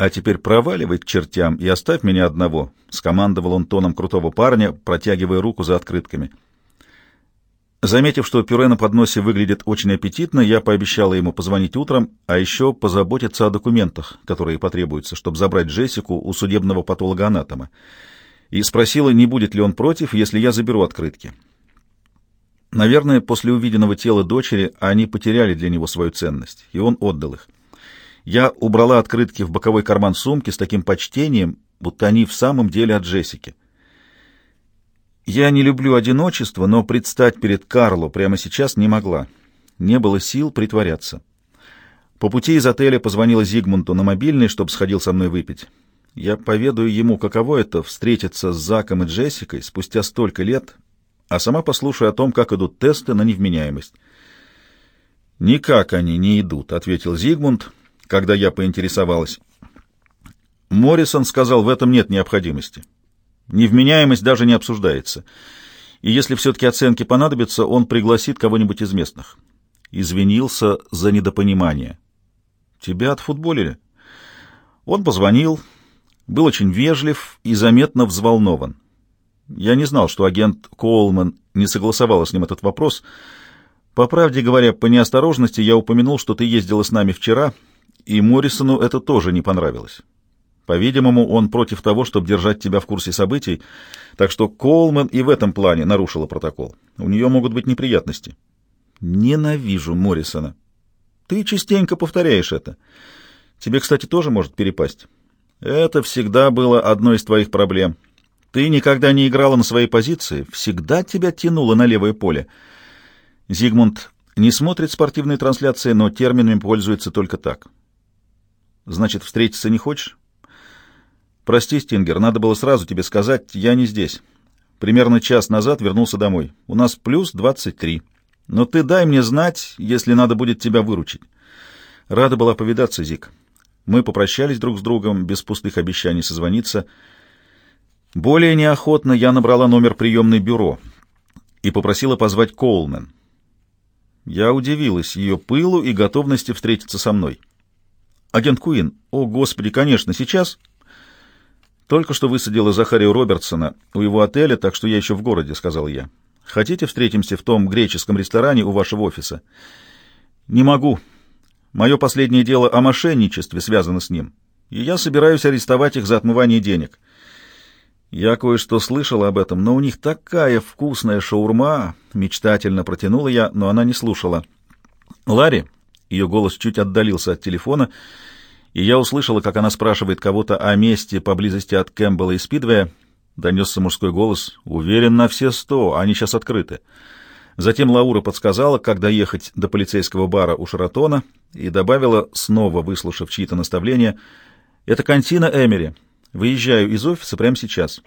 «А теперь проваливай к чертям и оставь меня одного», — скомандовал он тоном крутого парня, протягивая руку за открытками. Заметив, что пюре на подносе выглядит очень аппетитно, я пообещала ему позвонить утром, а еще позаботиться о документах, которые потребуются, чтобы забрать Джессику у судебного патолога-анатома, и спросила, не будет ли он против, если я заберу открытки. Наверное, после увиденного тела дочери они потеряли для него свою ценность, и он отдал их. Я убрала открытки в боковой карман сумки с таким почтением, будто они в самом деле от Джессики. Я не люблю одиночество, но предстать перед Карло прямо сейчас не могла. Не было сил притворяться. По пути из отеля позвонила Зигмунту на мобильный, чтобы сходил со мной выпить. Я поведаю ему, каково это — встретиться с Заком и Джессикой спустя столько лет, а сама послушаю о том, как идут тесты на невменяемость. «Никак они не идут», — ответил Зигмунд, когда я поинтересовалась. Моррисон сказал, в этом нет необходимости. Невменяемость даже не обсуждается. И если все-таки оценки понадобятся, он пригласит кого-нибудь из местных. Извинился за недопонимание. Тебя отфутболили? Он позвонил, был очень вежлив и заметно взволнован. Я не знал, что агент Коулман не согласовала с ним этот вопрос. По правде говоря, по неосторожности я упомянул, что ты ездила с нами вчера — и Моррисону это тоже не понравилось. По-видимому, он против того, чтобы держать тебя в курсе событий, так что Колман и в этом плане нарушила протокол. У нее могут быть неприятности. Ненавижу Моррисона. Ты частенько повторяешь это. Тебе, кстати, тоже может перепасть. Это всегда было одной из твоих проблем. Ты никогда не играла на своей позиции, всегда тебя тянуло на левое поле. Зигмунд не смотрит спортивные трансляции, но терминами пользуется только так. Значит, встретиться не хочешь? Прости, Стингер, надо было сразу тебе сказать, я не здесь. Примерно час назад вернулся домой. У нас плюс двадцать три. Но ты дай мне знать, если надо будет тебя выручить. Рада была повидаться, Зик. Мы попрощались друг с другом, без пустых обещаний созвониться. Более неохотно я набрала номер приемной бюро и попросила позвать Коулмен. Я удивилась ее пылу и готовности встретиться со мной. «Агент Куин, о, Господи, конечно, сейчас...» «Только что высадила Захарию Робертсона у его отеля, так что я еще в городе», — сказал я. «Хотите, встретимся в том греческом ресторане у вашего офиса?» «Не могу. Мое последнее дело о мошенничестве связано с ним, и я собираюсь арестовать их за отмывание денег». «Я кое-что слышал об этом, но у них такая вкусная шаурма!» — мечтательно протянула я, но она не слушала. «Ларри?» Ее голос чуть отдалился от телефона, и я услышала, как она спрашивает кого-то о месте поблизости от Кэмпбелла и Спидвея. Донесся мужской голос. «Уверен на все сто, они сейчас открыты». Затем Лаура подсказала, как доехать до полицейского бара у Шаратона, и добавила, снова выслушав чьи-то наставления, «Это контина Эмери. Выезжаю из офиса прямо сейчас».